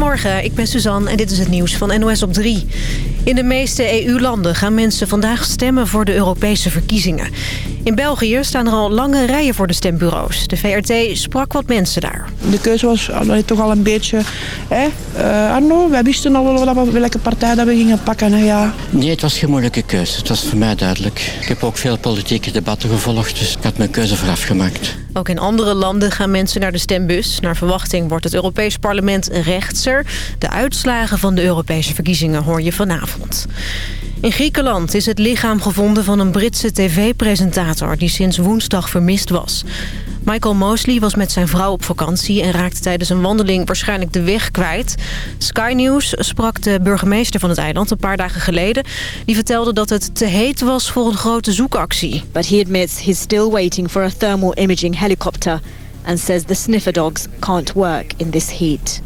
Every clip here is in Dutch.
Goedemorgen, ik ben Suzanne en dit is het nieuws van NOS op 3. In de meeste EU-landen gaan mensen vandaag stemmen voor de Europese verkiezingen. In België staan er al lange rijen voor de stembureaus. De VRT sprak wat mensen daar. De keuze was allee, toch al een beetje... Hè? Uh, Arno, wij wisten al wel welke partij dat we gingen pakken. Hè, ja. Nee, het was geen moeilijke keuze. Het was voor mij duidelijk. Ik heb ook veel politieke debatten gevolgd, dus ik had mijn keuze vooraf gemaakt. Ook in andere landen gaan mensen naar de stembus. Naar verwachting wordt het Europees Parlement rechtser. De uitslagen van de Europese verkiezingen hoor je vanavond. In Griekenland is het lichaam gevonden van een Britse tv-presentator... die sinds woensdag vermist was. Michael Mosley was met zijn vrouw op vakantie... en raakte tijdens een wandeling waarschijnlijk de weg kwijt. Sky News sprak de burgemeester van het eiland een paar dagen geleden. Die vertelde dat het te heet was voor een grote zoekactie. But he admits he's still waiting for a thermal imaging helicopter... and says the sniffer dogs can't work in this heat.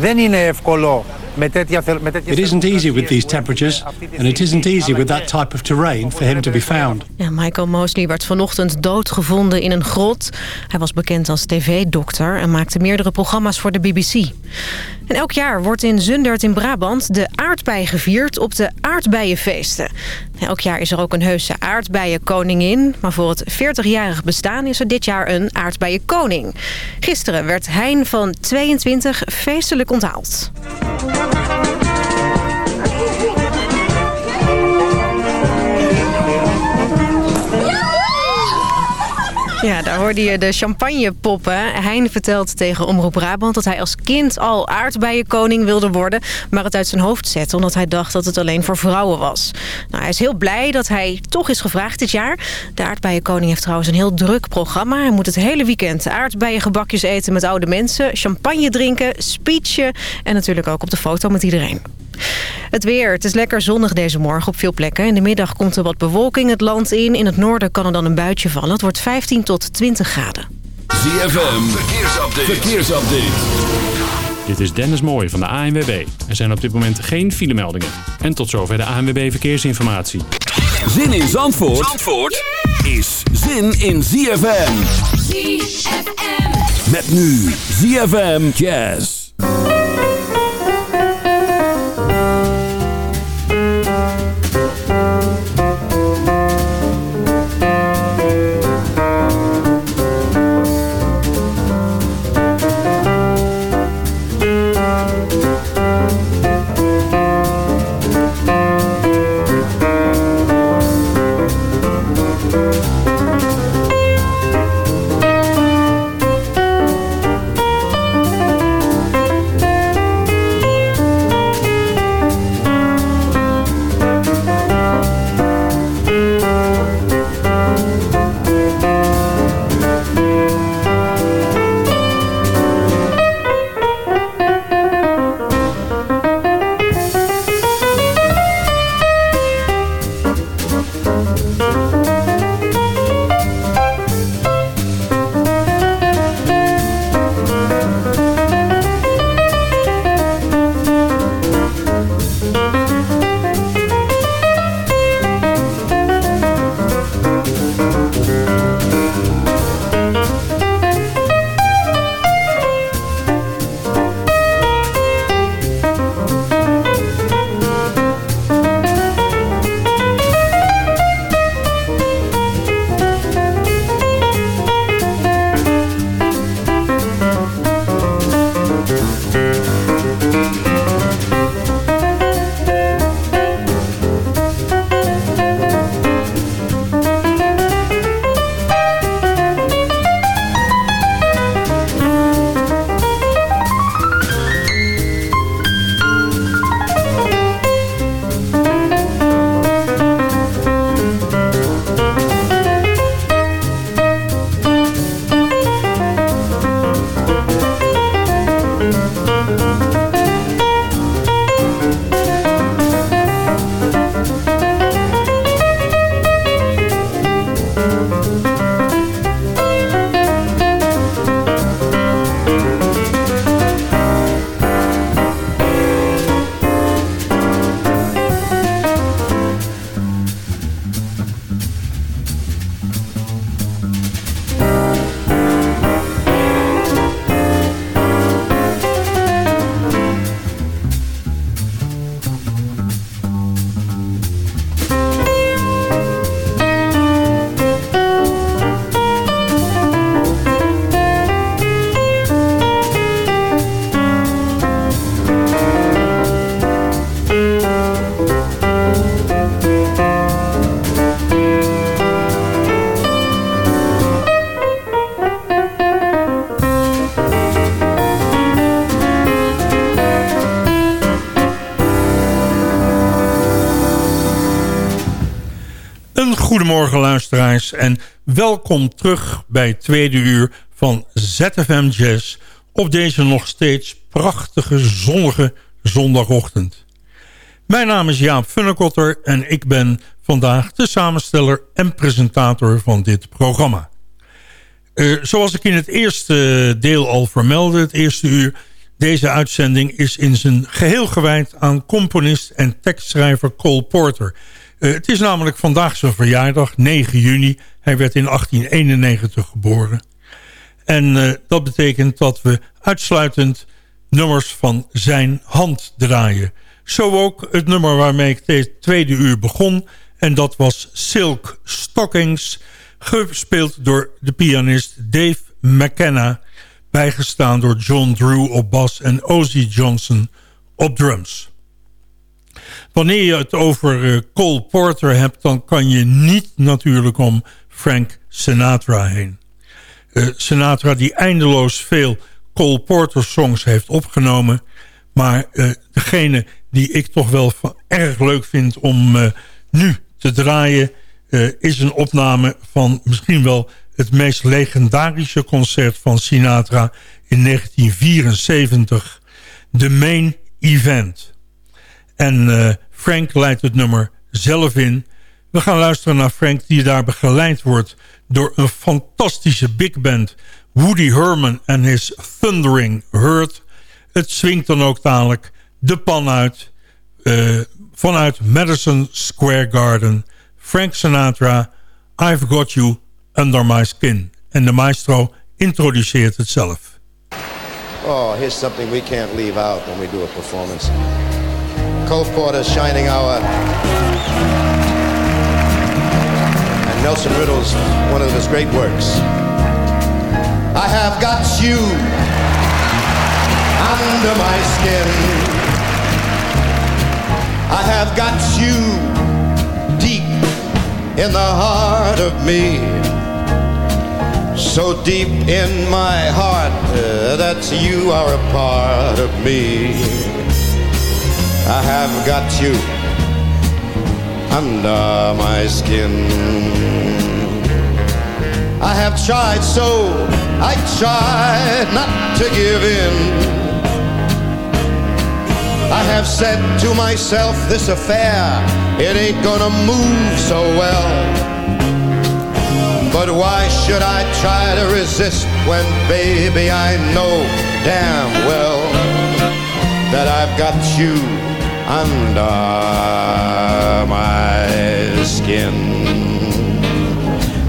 Δεν είναι εύκολο It isn't easy with these temperatures, and it isn't easy with that type of terrain for him to be found. Ja, Michael Mosley werd vanochtend doodgevonden in een grot. Hij was bekend als tv-dokter en maakte meerdere programma's voor de BBC. En elk jaar wordt in Zundert in Brabant de aardbei gevierd op de aardbeienfeesten. Elk jaar is er ook een heuse aardbeienkoningin. Maar voor het 40-jarig bestaan is er dit jaar een aardbeienkoning. Gisteren werd Hein van 22 feestelijk onthaald. Ja, daar hoorde je de champagnepoppen. Hein vertelt tegen Omroep Brabant dat hij als kind al aardbeienkoning wilde worden... maar het uit zijn hoofd zette omdat hij dacht dat het alleen voor vrouwen was. Nou, hij is heel blij dat hij toch is gevraagd dit jaar. De aardbeienkoning heeft trouwens een heel druk programma. Hij moet het hele weekend aardbeiengebakjes eten met oude mensen... champagne drinken, speechen en natuurlijk ook op de foto met iedereen. Het weer. Het is lekker zonnig deze morgen op veel plekken. In de middag komt er wat bewolking het land in. In het noorden kan er dan een buitje vallen. Het wordt 15 tot 20 graden. ZFM. Verkeersupdate. Verkeersupdate. Dit is Dennis Mooij van de ANWB. Er zijn op dit moment geen filemeldingen. En tot zover de ANWB Verkeersinformatie. Zin in Zandvoort, Zandvoort is zin in ZFM. ZFM. Met nu ZFM Jazz. Goedemorgen luisteraars en welkom terug bij het tweede uur van ZFM Jazz op deze nog steeds prachtige zonnige zondagochtend. Mijn naam is Jaap Funnekotter en ik ben vandaag de samensteller en presentator van dit programma. Uh, zoals ik in het eerste deel al vermeldde, het eerste uur... deze uitzending is in zijn geheel gewijd aan componist en tekstschrijver Cole Porter... Uh, het is namelijk vandaag zijn verjaardag, 9 juni. Hij werd in 1891 geboren. En uh, dat betekent dat we uitsluitend nummers van zijn hand draaien. Zo ook het nummer waarmee ik het tweede uur begon. En dat was Silk Stockings, gespeeld door de pianist Dave McKenna... bijgestaan door John Drew op bas en Ozzy Johnson op drums. Wanneer je het over uh, Cole Porter hebt... dan kan je niet natuurlijk om Frank Sinatra heen. Uh, Sinatra die eindeloos veel Cole Porter songs heeft opgenomen... maar uh, degene die ik toch wel erg leuk vind om nu te draaien... is een opname van misschien wel het meest legendarische concert van Sinatra in 1974. The Main Event. En uh, Frank leidt het nummer zelf in. We gaan luisteren naar Frank die daar begeleid wordt door een fantastische big band. Woody Herman en his Thundering Hurt. Het swingt dan ook dadelijk de pan uit. Uh, vanuit Madison Square Garden. Frank Sinatra, I've Got You Under My Skin. En de maestro introduceert het zelf. Oh, here's something we can't leave out when we do a performance. Cole Porter, Shining Hour. And Nelson Riddle's one of his great works. I have got you under my skin. I have got you deep in the heart of me. So deep in my heart uh, that you are a part of me. I have got you under my skin. I have tried so, I tried not to give in. I have said to myself, this affair, it ain't gonna move so well. But why should I try to resist when, baby, I know damn well that I've got you under my skin.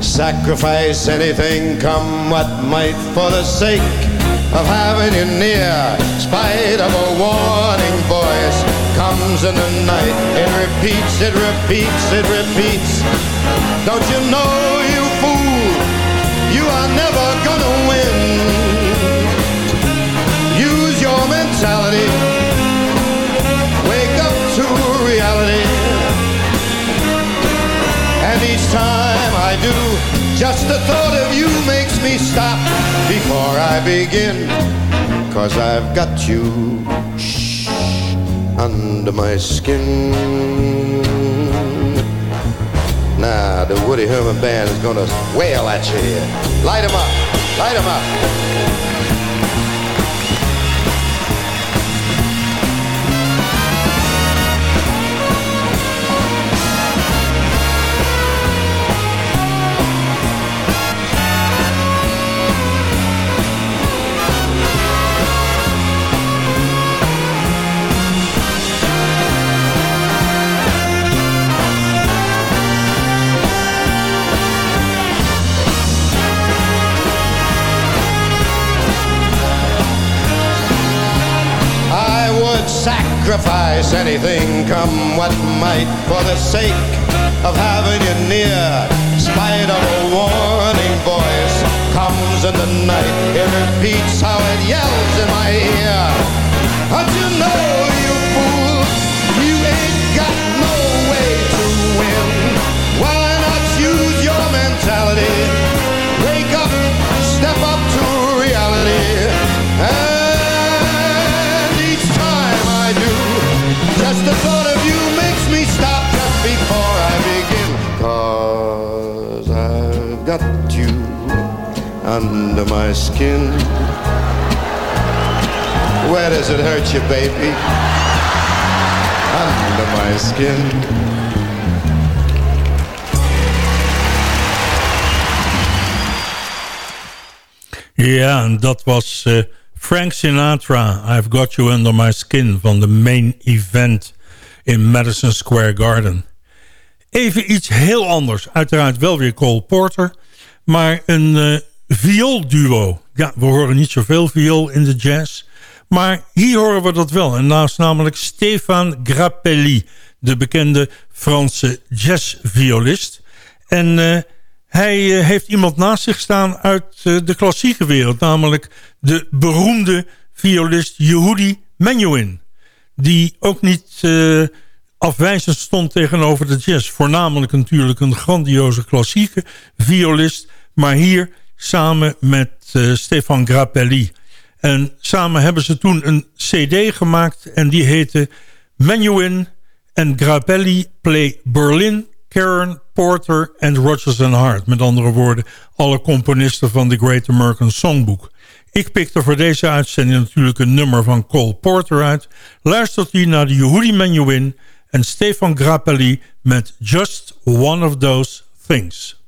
Sacrifice anything, come what might, for the sake of having you near. Spite of a warning voice comes in the night. It repeats, it repeats, it repeats. Don't you know, you fool, you are never gonna win. Time I do, just the thought of you makes me stop before I begin. Cause I've got you shh, under my skin. Now the Woody Herman Band is gonna wail at you here. Light 'em up, light 'em up. Sacrifice anything, come what might, for the sake of having you near. Spite of a warning voice comes in the night, it repeats how it yells in my ear. Don't you know, under my skin. Where does it hurt you, baby? Under my skin. Ja, en dat was uh, Frank Sinatra, I've Got You Under My Skin... van de main event in Madison Square Garden. Even iets heel anders. Uiteraard wel weer Cole Porter. Maar een uh, vioolduo. Ja, we horen niet zoveel viool in de jazz. Maar hier horen we dat wel. En naast namelijk Stefan Grappelli. De bekende Franse jazzviolist. En... Uh, hij uh, heeft iemand naast zich staan uit uh, de klassieke wereld. Namelijk de beroemde violist Yehudi Menuhin. Die ook niet afwijzend stond tegenover de jazz. Voornamelijk natuurlijk een grandioze klassieke violist. Maar hier samen met Stefan Grappelli. En samen hebben ze toen een cd gemaakt. En die heette Menuhin en Grappelli Play Berlin Karen, Porter en Rodgers and Hart. Met andere woorden, alle componisten van The Great American Songbook. Ik pikte voor deze uitzending natuurlijk een nummer van Cole Porter uit. Luistert u naar de Yehudi Menuhin en Stefan Grappelli met Just One of Those Things.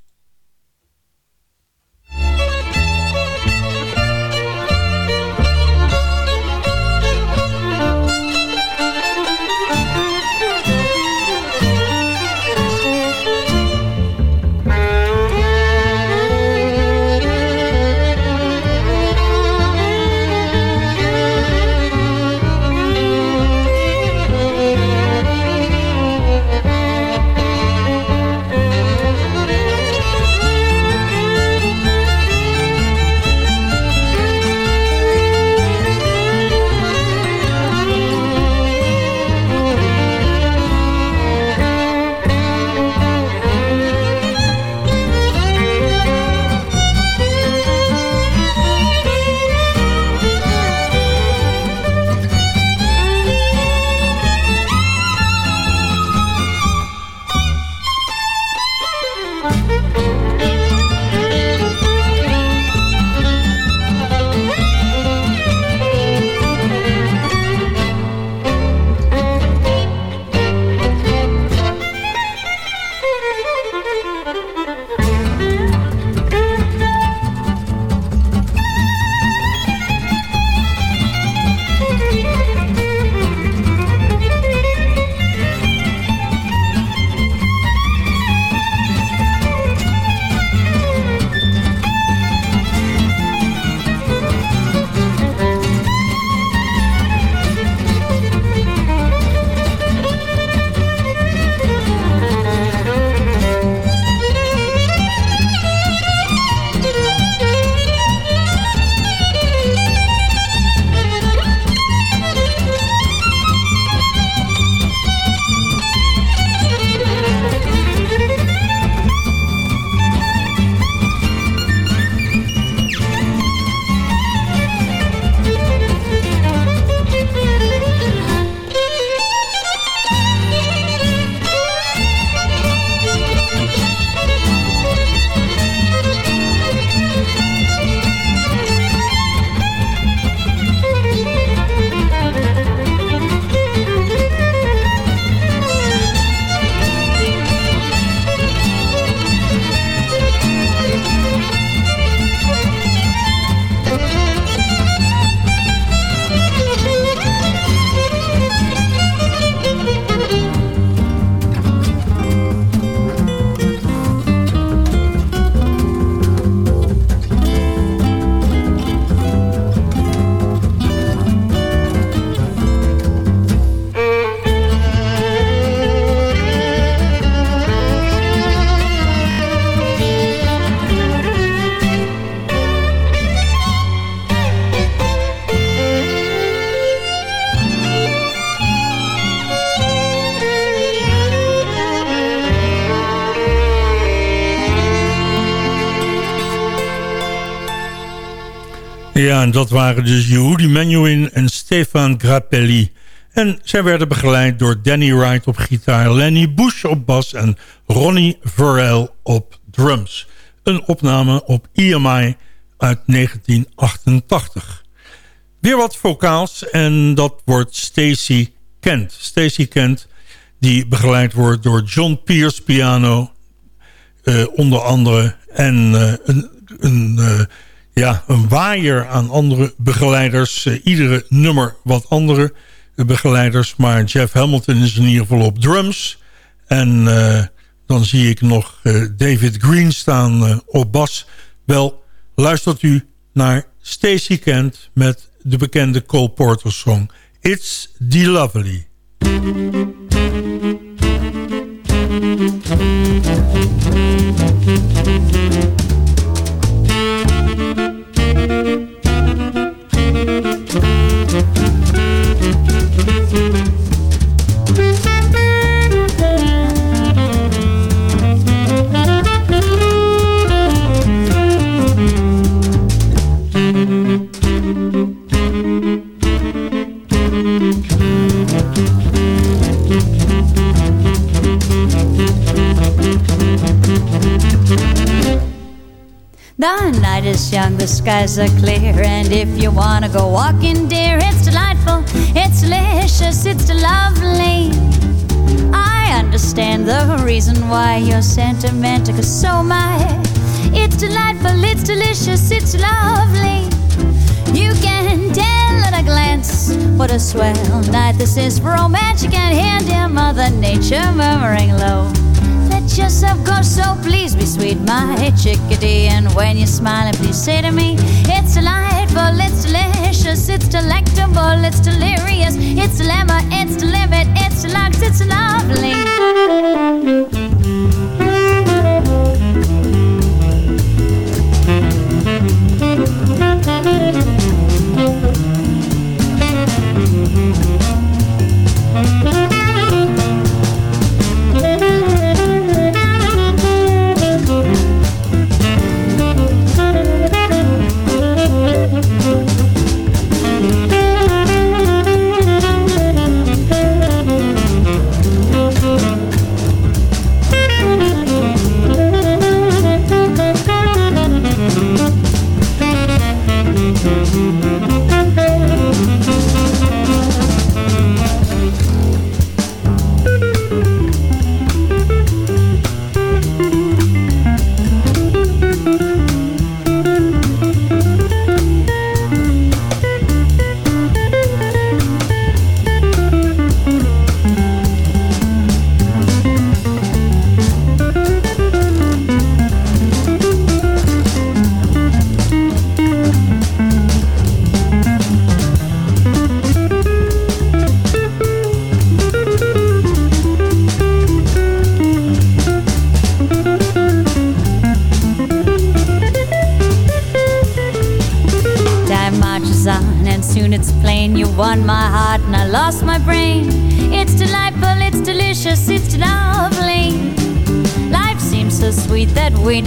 En dat waren dus Yehudi Menuhin en Stefan Grappelli. En zij werden begeleid door Danny Wright op gitaar... Lenny Bush op bas en Ronnie Verrell op drums. Een opname op EMI uit 1988. Weer wat vocaals en dat wordt Stacy Kent. Stacy Kent die begeleid wordt door John Pierce piano, uh, onder andere. En uh, een, uh, ja, een waaier aan andere begeleiders. iedere nummer wat andere begeleiders. Maar Jeff Hamilton is in ieder geval op drums. En dan zie ik nog David Green staan op bas. Wel, luistert u naar Stacey Kent met de bekende Cole Porter song It's the Lovely. Música The night is young, the skies are clear, and if you wanna go walking, dear, it's delightful, it's delicious, it's lovely. I understand the reason why you're sentimental, cause so am I. It's delightful, it's delicious, it's lovely. You can tell at a glance what a swell night this is for romance. You can hear dear Mother Nature murmuring low let yourself go, so please be sweet, my chickadee. And when you're smiling, please say to me, It's delightful, it's delicious, it's delectable, it's delirious, it's dilemma, it's the limit, it's deluxe, it's lovely.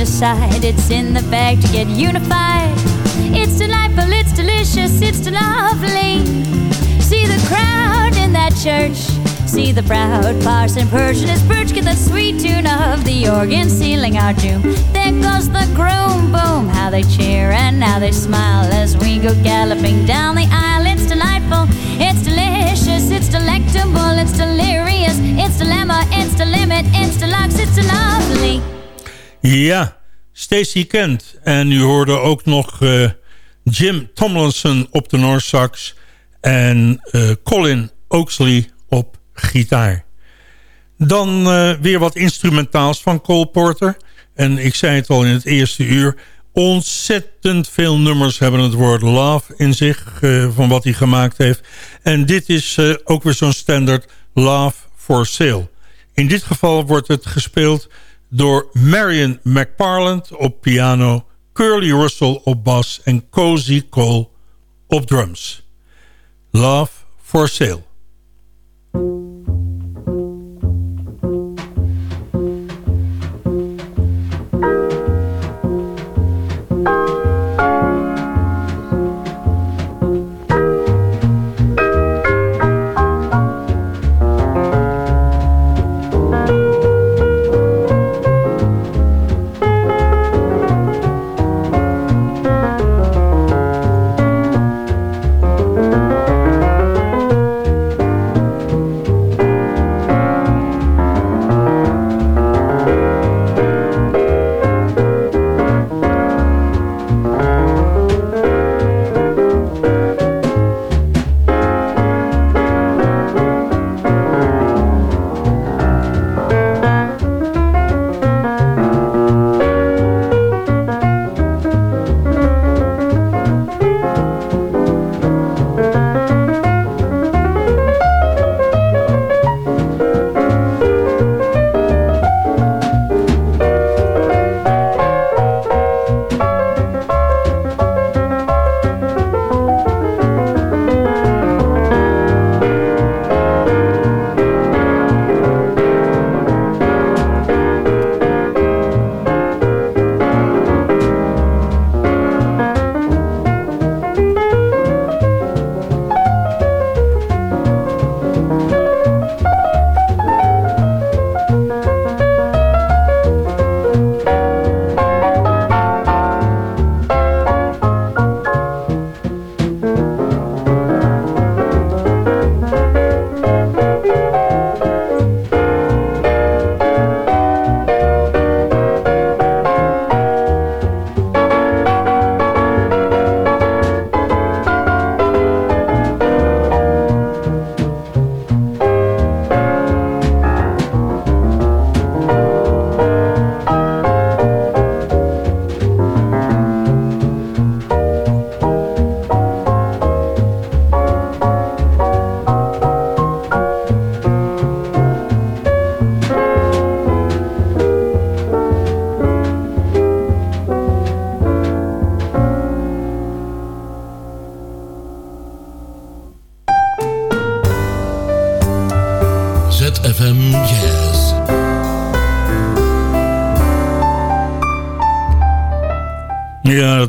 Decide it's in the bag to get unified. It's delightful, it's delicious, it's lovely. See the crowd in that church. See the proud parson Persian his perch. Get the sweet tune of the organ sealing our doom. There goes the groom, boom. How they cheer and how they smile as we go galloping down the aisle. It's delirious, it's dilemma, it's the limit, it's deluxe, it's lovely. Ja, Stacey Kent. En u hoorde ook nog uh, Jim Tomlinson op de Noorsax. En uh, Colin Oaksley op gitaar. Dan uh, weer wat instrumentaals van Cole Porter. En ik zei het al in het eerste uur. Ontzettend veel nummers hebben het woord love in zich. van wat hij gemaakt heeft. En dit is ook weer zo'n standaard Love for Sale. In dit geval wordt het gespeeld door Marion McParland op piano... Curly Russell op bas en Cozy Cole op drums. Love for Sale.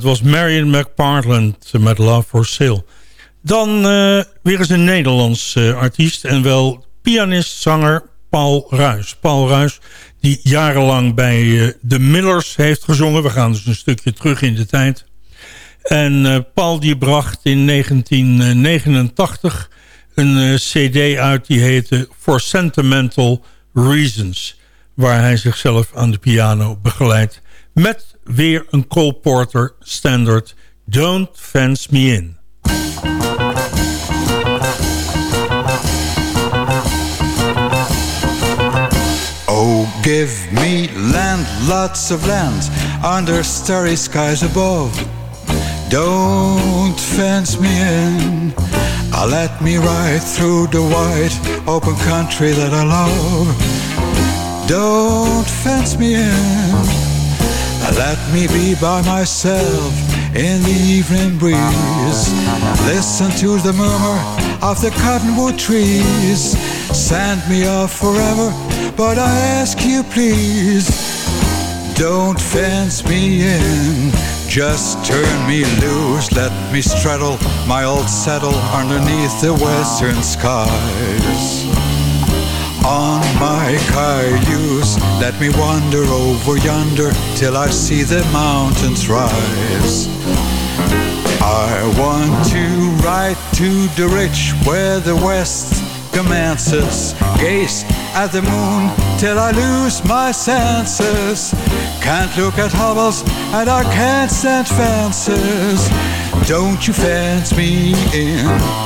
Was Marion McPartland met Love for Sale. Dan uh, weer eens een Nederlands uh, artiest en wel pianist, zanger Paul Ruys. Paul Ruys die jarenlang bij uh, de Millers heeft gezongen. We gaan dus een stukje terug in de tijd. En Paul die bracht in 1989 een cd uit die heette For Sentimental Reasons. Waar hij zichzelf aan de piano begeleidt. Met weer een Cole Porter standard Don't Fence Me In. Oh, give me land, lots of land, under starry skies above. Don't fence me in. Uh, let me ride through the wide, open country that I love. Don't fence me in. Let me be by myself in the evening breeze. Listen to the murmur of the cottonwood trees. Send me off forever, but I ask you please, don't fence me in. Just turn me loose, let me straddle my old saddle underneath the western skies. On my cayuse, let me wander over yonder till I see the mountains rise. I want to ride to the ridge where the west commences. Gaze at the moon till I lose my senses. Can't look at hovels and I can't stand fences. Don't you fence me in?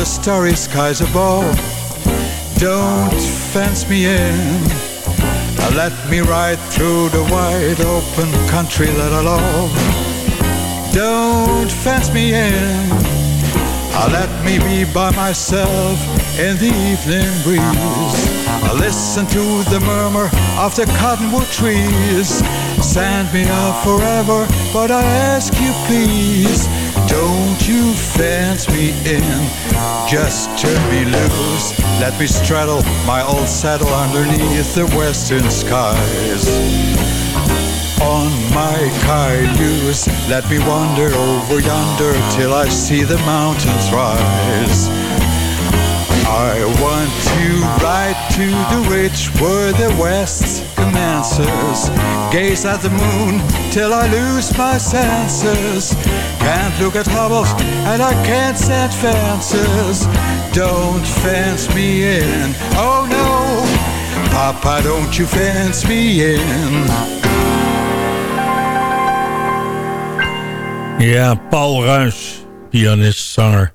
Under starry skies above. Don't fence me in. Let me ride through the wide open country that I love. Don't fence me in. Let me be by myself in the evening breeze. Listen to the murmur of the cottonwood trees. Send me off forever, but I ask you please don't you fence me in, just turn me loose. Let me straddle my old saddle underneath the western skies. On my cayuse, let me wander over yonder till I see the mountains rise. I want to ride to the ridge were the West's commences. Gaze at the moon till I lose my senses. Can't look at hovels and I can't set fences. Don't fence me in. Oh no, Papa, don't you fence me in. Ja, Paul Ruys, pianist, zanger.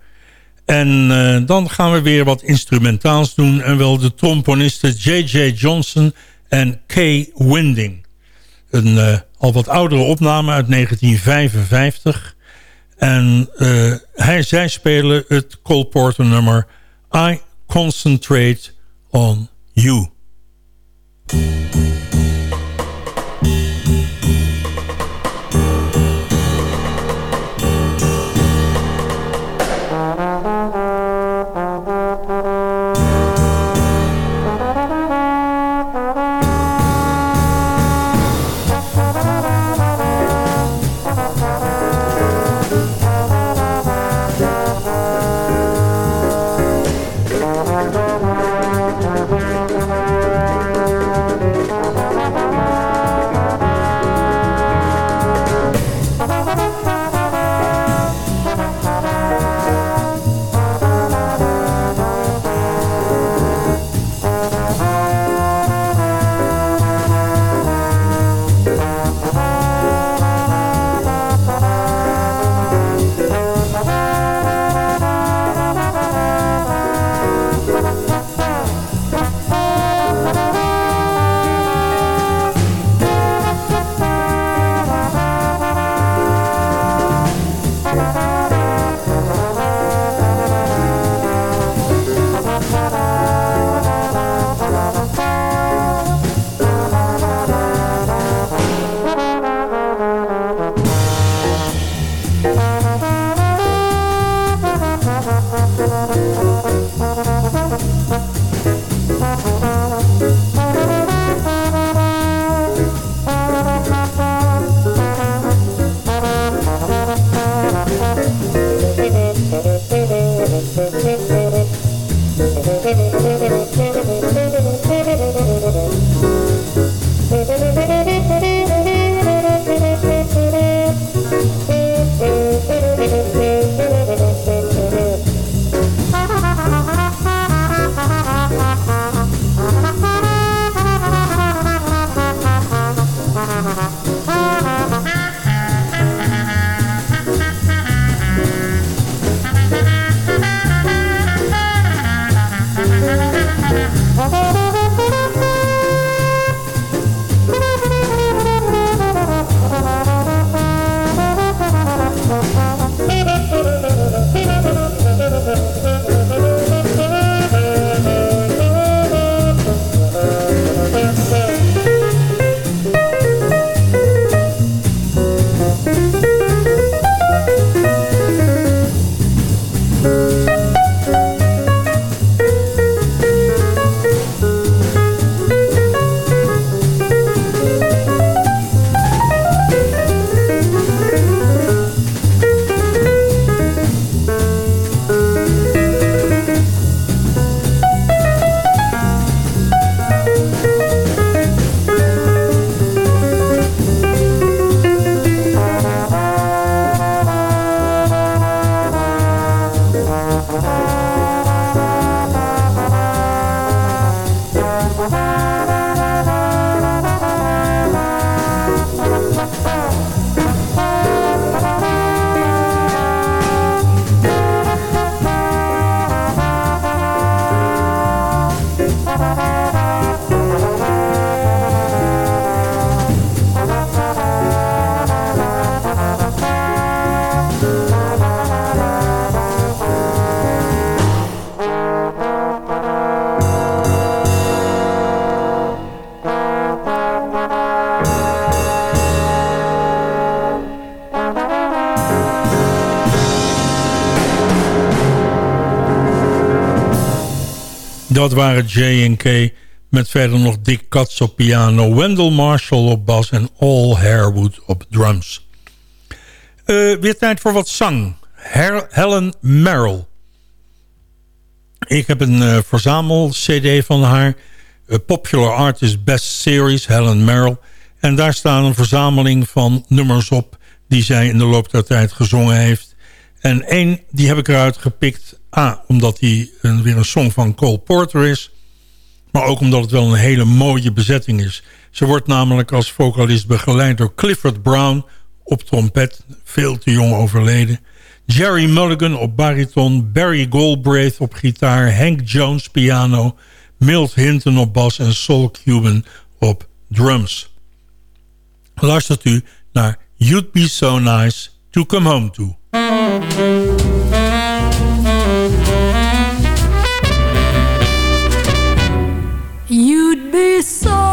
En uh, dan gaan we weer wat instrumentaals doen. En wel de tromponisten J.J. Johnson en Kay Winding. Een uh, al wat oudere opname uit 1955. En uh, hij, zij spelen het Cole Porter nummer I Concentrate on You. Dat waren J&K met verder nog Dick Katz op piano... Wendell Marshall op bas en All Harewood op drums. Uh, weer tijd voor wat zang. Helen Merrill. Ik heb een uh, verzamel-cd van haar. A Popular Artist Best Series, Helen Merrill. En daar staan een verzameling van nummers op... die zij in de loop der tijd gezongen heeft. En één, die heb ik eruit gepikt. A, omdat die een, weer een song van Cole Porter is... maar ook omdat het wel een hele mooie bezetting is. Ze wordt namelijk als vocalist begeleid door Clifford Brown op trompet... veel te jong overleden... Jerry Mulligan op bariton, Barry Goldbraith op gitaar... Hank Jones piano, Milt Hinton op bas en Sol Cuban op drums. Luistert u naar You'd Be So Nice To Come Home To. You'd be so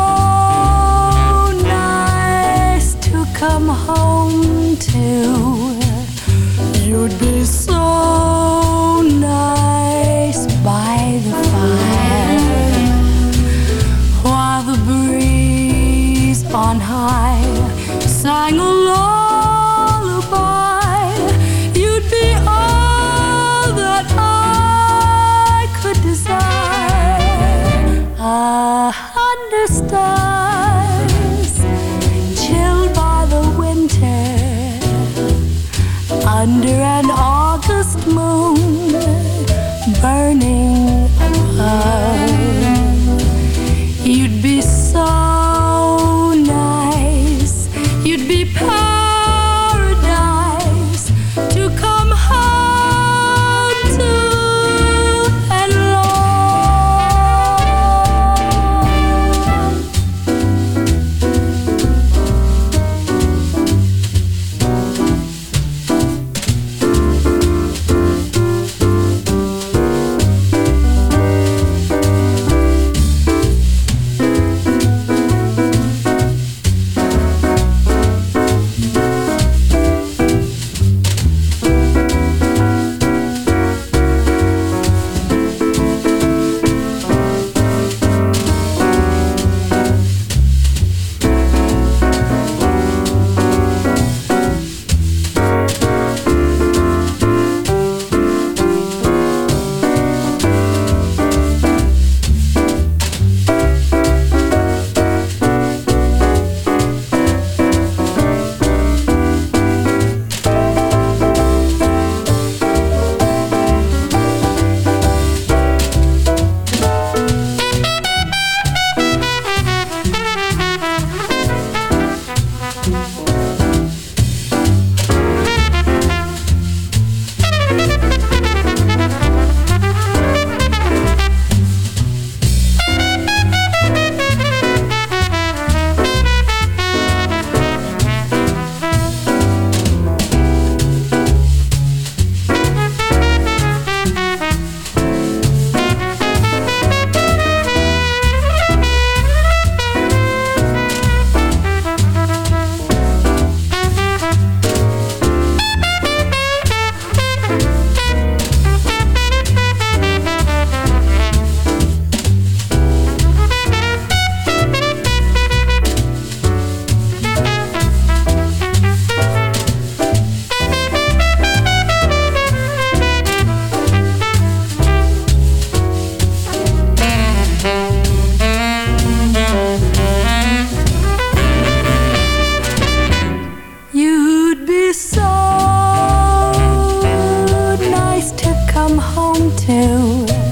too.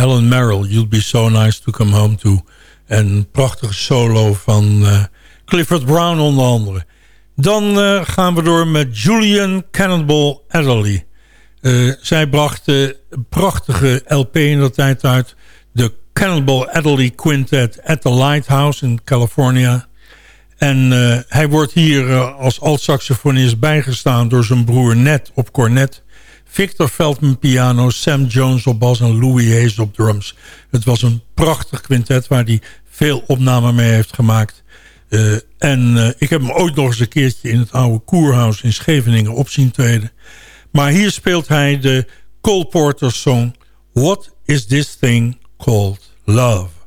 Helen Merrill, You'll Be So Nice To Come Home To. En prachtige solo van uh, Clifford Brown onder andere. Dan uh, gaan we door met Julian Cannonball Adderley. Uh, zij bracht een prachtige LP in dat tijd uit. De Cannonball Adderley Quintet at the Lighthouse in California. En hij wordt hier als alt-saxofonist bijgestaan door zijn broer Ned op cornet. Victor Feldman piano, Sam Jones op bas en Louis Hayes op drums. Het was een prachtig quintet waar hij veel opnamen mee heeft gemaakt. Uh, en ik heb hem ooit nog eens een keertje in het oude Koerhuis in Scheveningen op zien treden. Maar hier speelt hij de Cole Porter song What is this thing called love?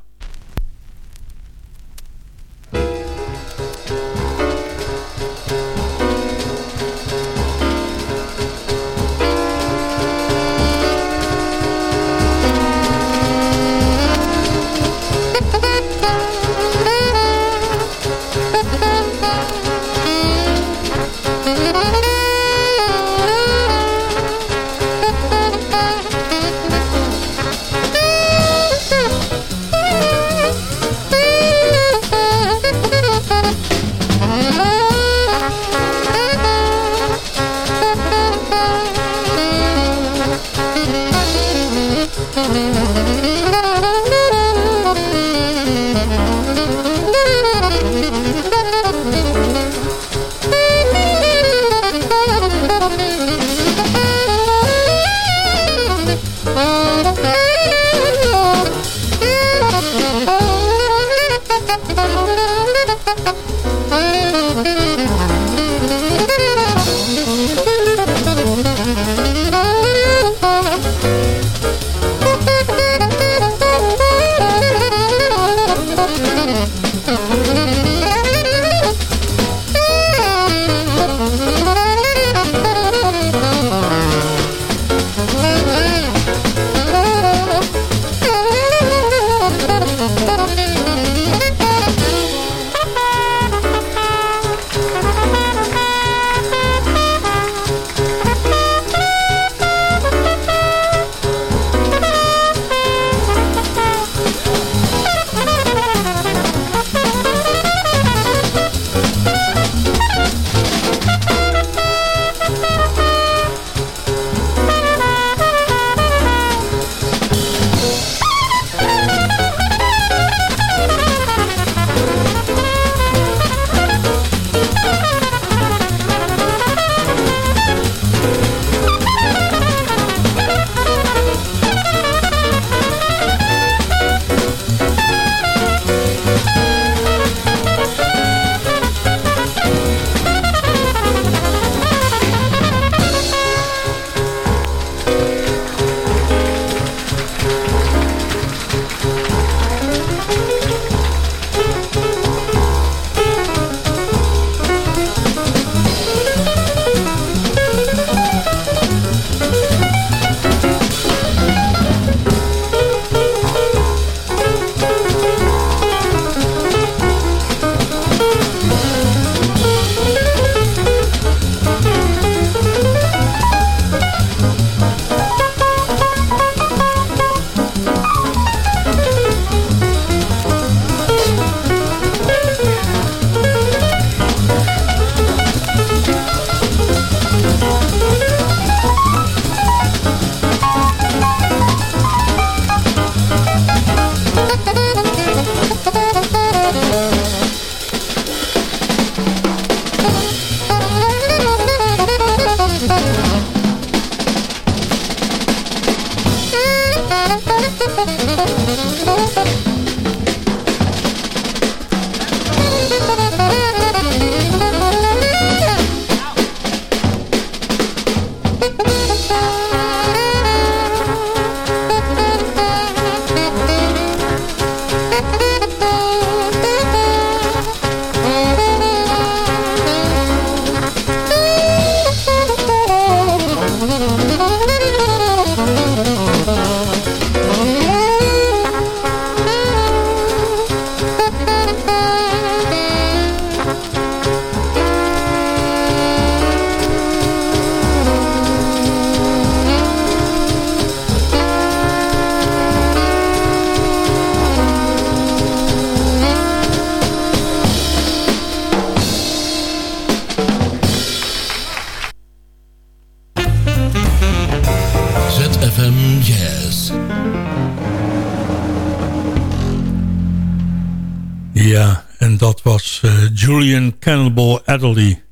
Julian Cannibal Adderley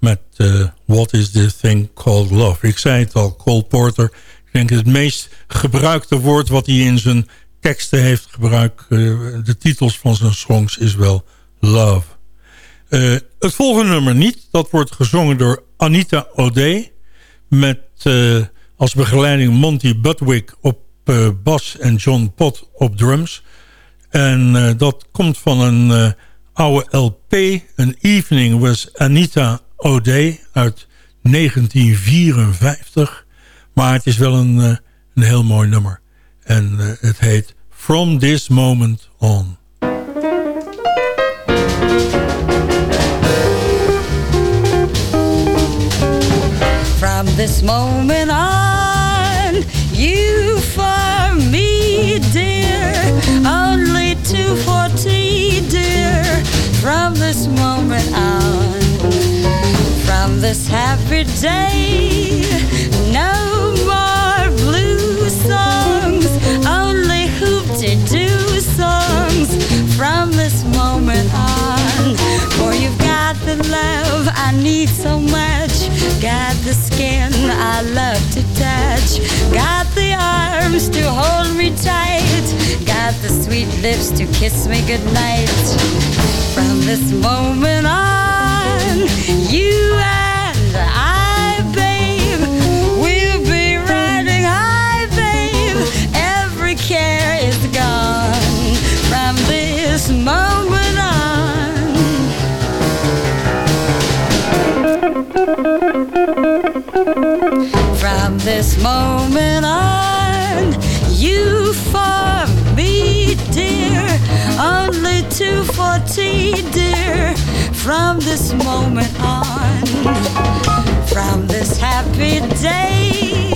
met uh, What is this thing called love. Ik zei het al, Cole Porter. Ik denk het meest gebruikte woord wat hij in zijn teksten heeft gebruikt. Uh, de titels van zijn songs is wel love. het volgende nummer niet. Dat wordt gezongen door Anita O'Day. Met als begeleiding Monty Budwick op bas en John Pott op drums. En dat komt van een oude LP, An Evening with Anita O'Day uit 1954. Maar het is wel een, uh, een heel mooi nummer. En uh, het heet From This Moment On. From this moment on, you for me, dear, only 240, dear, from this moment on. From this happy day, no more blue songs, only hoop-de-doo songs from this moment on. For you've got the love I need so much, got the skin I love got the sweet lips to kiss me goodnight. From this moment on, you and I, babe, we'll be riding high, babe. Every care is gone from this moment on. From this moment on, you for me, dear, only 240, dear from this moment on, from this happy day.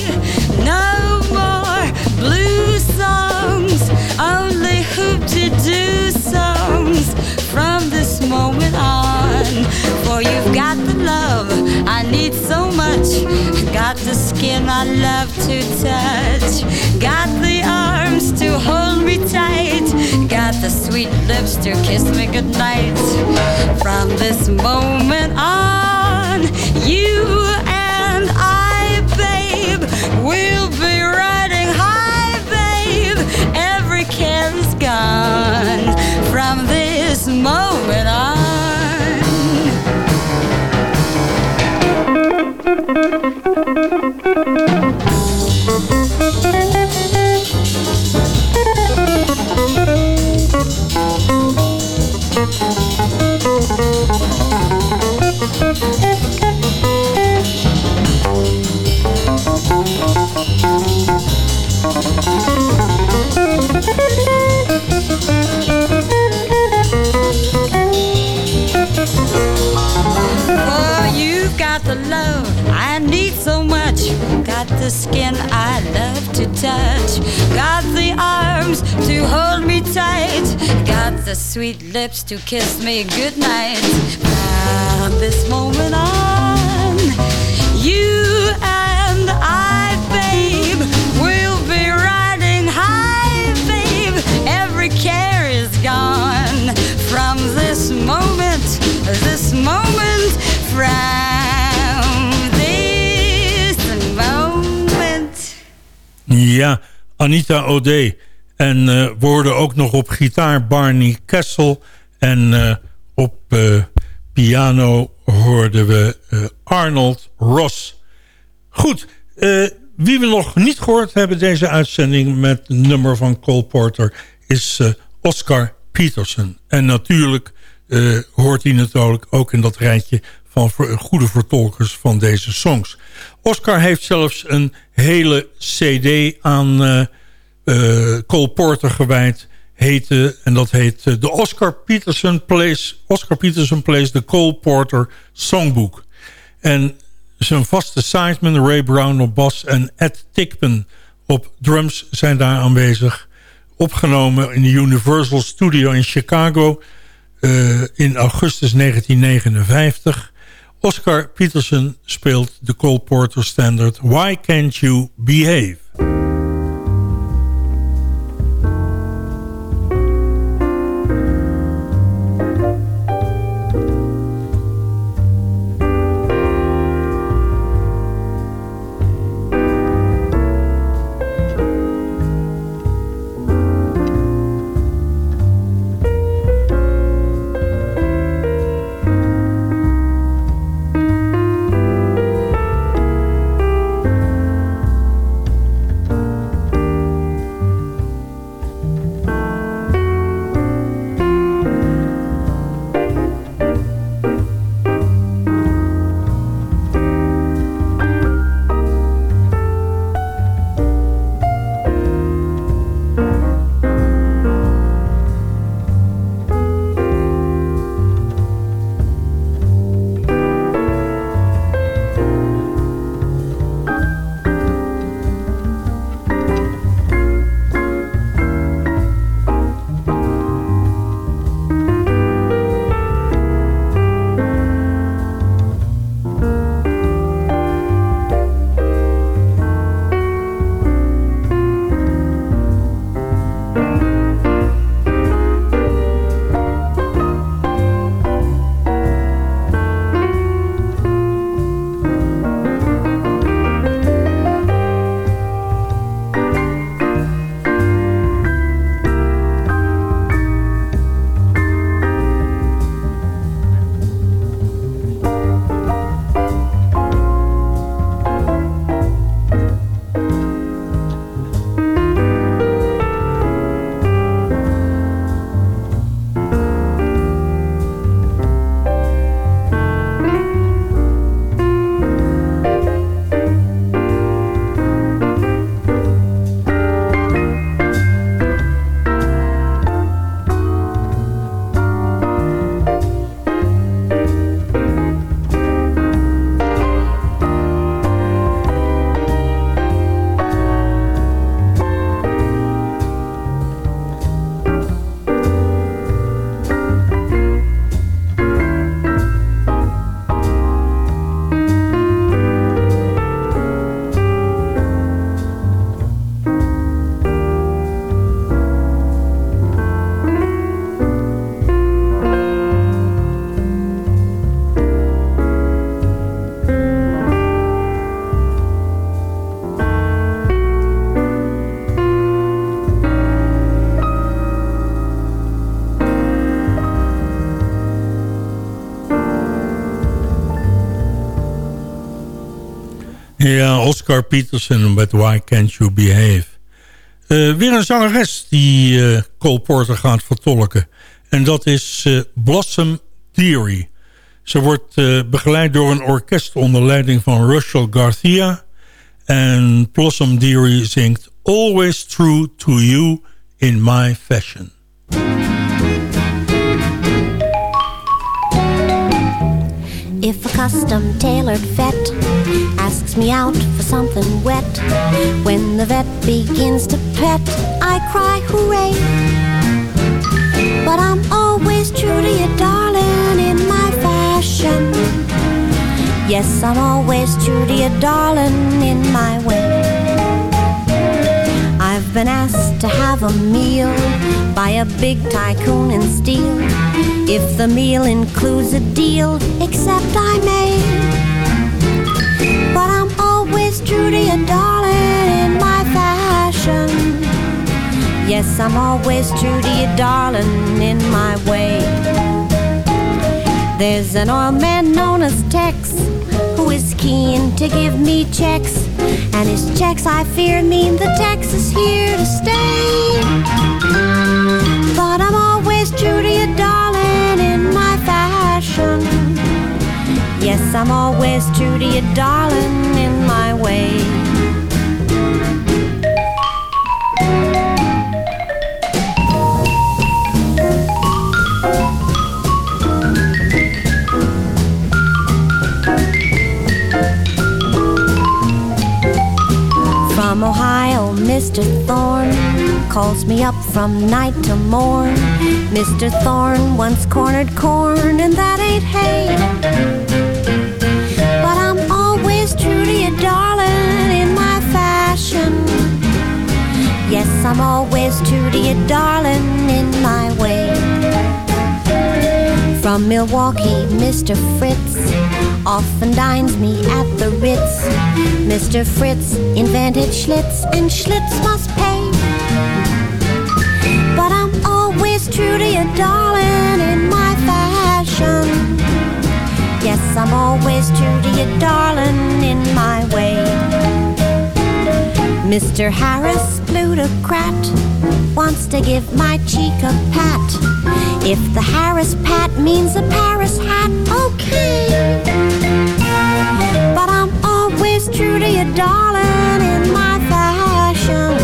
No more blue songs, only hoop to do songs from this moment on. For you've got the love I need so much, got the skin I love to touch, got the arms to hold me tight, got the sweet lips to kiss me goodnight. From this moment on, you and I, babe, will be riding high, babe. Every care is gone from this moment on. The skin I love to touch. Got the arms to hold me tight. Got the sweet lips to kiss me goodnight. From this moment on, you and I, babe, will be riding high, babe. Every care is gone from this moment, this moment, from Ja, Anita O'Day. En uh, we hoorden ook nog op gitaar Barney Kessel. En uh, op uh, piano hoorden we Arnold Ross. Goed, wie we nog niet gehoord hebben deze uitzending... met het nummer van Cole Porter is Oscar Peterson. En natuurlijk hoort hij natuurlijk ook in dat rijtje... goede vertolkers van deze songs. Oscar heeft zelfs een hele cd aan uh, Cole Porter gewijd. Heette, en dat heet uh, de Oscar Peterson Plays, Oscar Peterson Plays the Cole Porter Songbook. En zijn vaste sideman Ray Brown op bas en Ed Tickman op drums zijn daar aanwezig. Opgenomen in de Universal Studio in Chicago in augustus 1959. Oscar Peterson speelt de Cole Porter standard Why Can't You Behave? Ja, Oscar Peterson met Why Can't You Behave. Uh, weer een zangeres die uh, Cole Porter gaat vertolken. En dat is uh, Blossom Theory. Ze wordt begeleid door een orkest onder leiding van Russell Garcia. En Blossom Theory zingt Always True to You in My Fashion. If a custom tailored vet asks me out for something wet, when the vet begins to pet, I cry hooray. But I'm always true to you, darling, in my fashion. Yes, I'm always true to you, darling, in my way. I've been asked to have a meal by a big tycoon in steel. If the meal includes a deal, except I may. True to you, darling, in my fashion. Yes, I'm always true to you, darling, in my way. There's an oil man known as Tex who is keen to give me checks. And his checks, I fear, mean the tax is here to stay. But I'm always true to you, darling, in my fashion. Yes, I'm always true to you, darling, in my way. Mr. Thorn calls me up from night to morn. Mr. Thorn once cornered corn, and that ain't hay. But I'm always true to you, darling, in my fashion. Yes, I'm always true to you, darling, in my way. From Milwaukee, Mr. Fritz often dines me at the Ritz. Mr. Fritz invented Schlitz, and Schlitz must pay. But I'm always true to you, darling, in my fashion. Yes, I'm always true to you, darling, in my way. Mr. Harris, plutocrat, wants to give my cheek a pat. If the Harris pat means a Paris hat, okay. But I'm always true to you, darling, in my fashion.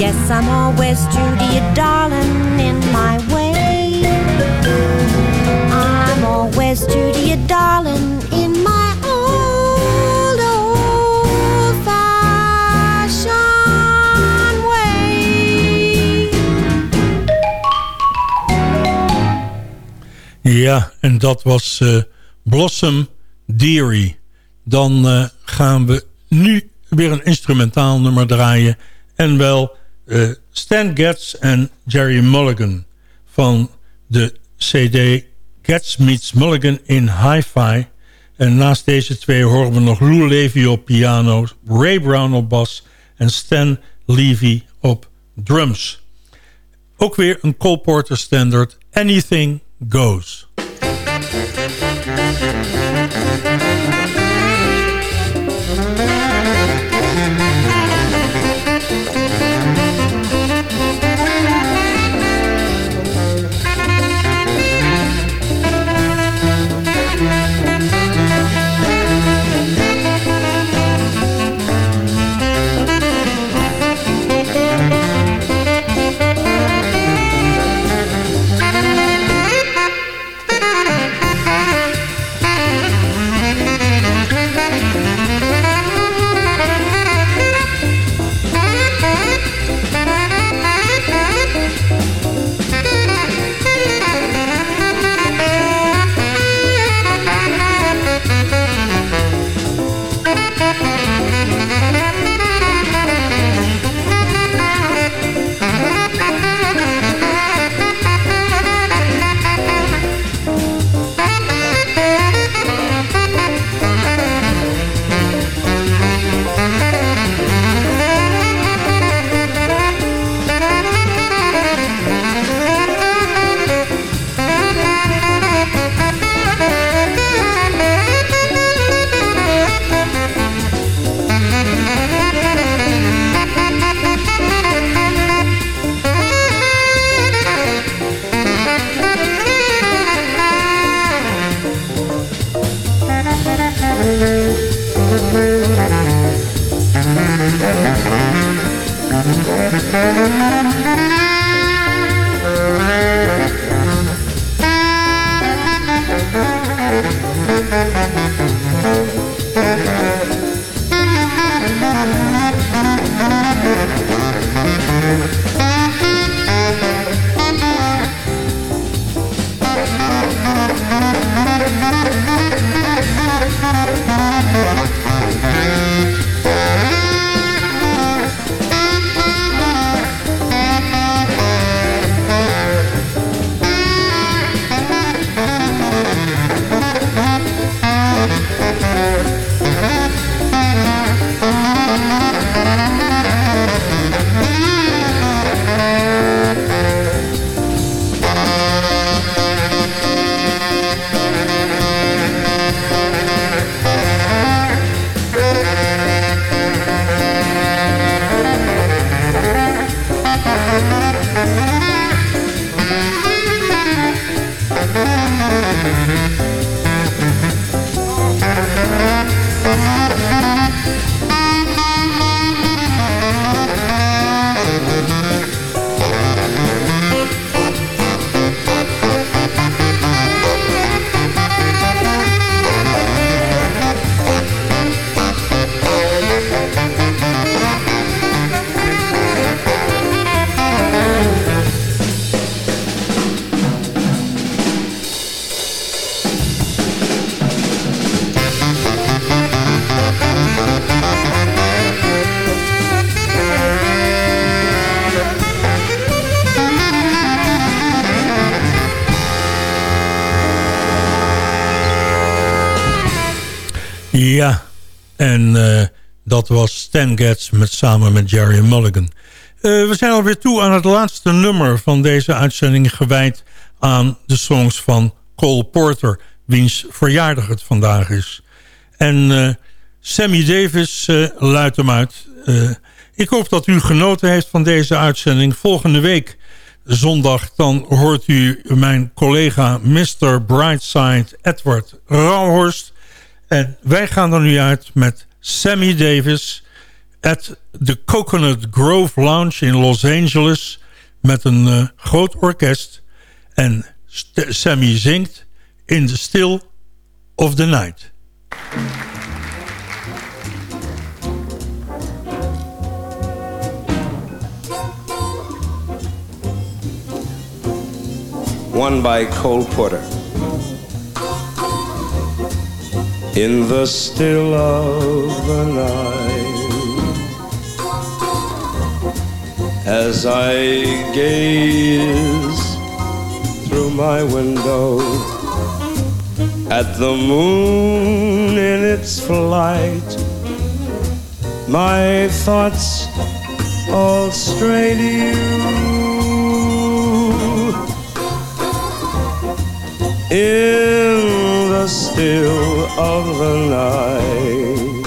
Yes, I'm always true to you, darling, en dat was uh, Blossom Deary. Dan uh, gaan we nu weer een instrumentaal nummer draaien. En wel uh, Stan Getz en Jerry Mulligan van de CD Getz Meets Mulligan in Hi-Fi. En naast deze twee horen we nog Lou Levy op piano, Ray Brown op bas en Stan Levy op drums. Ook weer een Cole Porter standard, Anything Goes. En uh, dat was Stan Getz met, samen met Jerry Mulligan. Uh, we zijn alweer toe aan het laatste nummer van deze uitzending... gewijd aan de songs van Cole Porter... wiens verjaardag het vandaag is. En uh, Sammy Davis luidt hem uit. ik hoop dat u genoten heeft van deze uitzending. Volgende week zondag dan hoort u mijn collega Mr. Brightside Edward Rauhorst... En wij gaan er nu uit met Sammy Davis... at the Coconut Grove Lounge in Los Angeles... met een uh, groot orkest. En Sammy zingt In the Still of the Night. One by Cole Porter. In the still of the night. As I gaze through my window at the moon in its flight my thoughts all stray to you. In the still of the night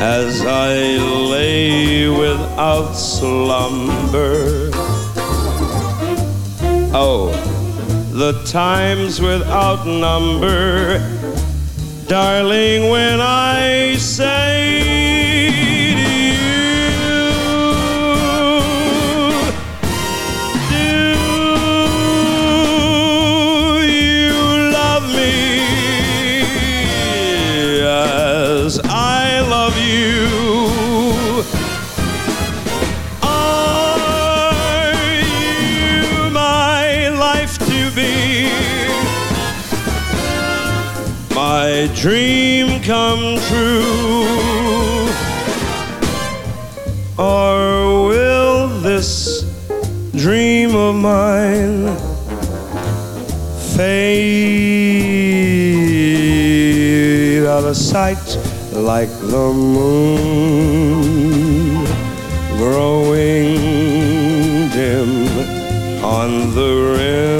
as I lay without slumber. Oh, the times without number, darling, when I say dream come true? Or will this dream of mine fade out of sight like the moon growing dim on the rim